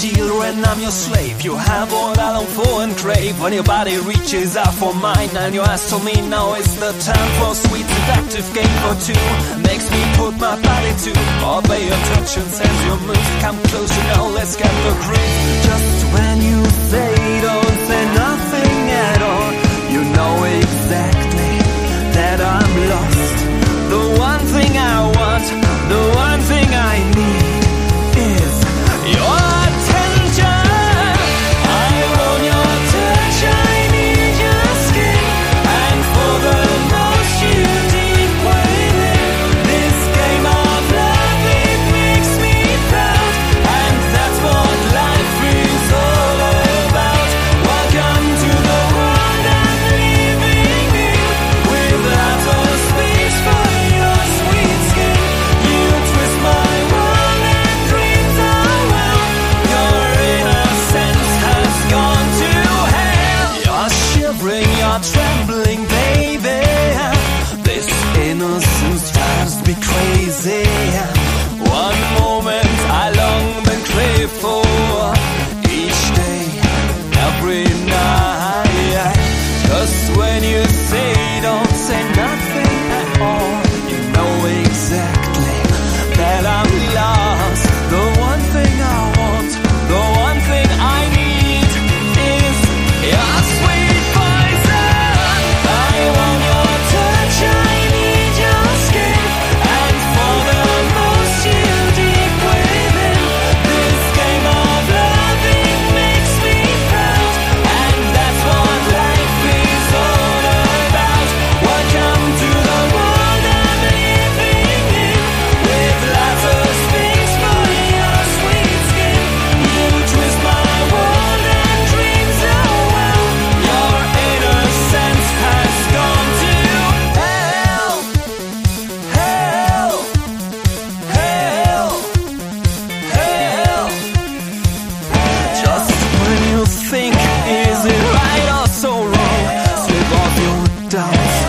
deal and I'm your slave. You have all I long for and crave. When your body reaches out for mine and you ask for me, now is the time for sweet seductive game for two. Makes me put my body to obey your touch and sense your moves. Come closer now, let's get the groove. Just when you say don't say nothing at all, you know it's every night. down.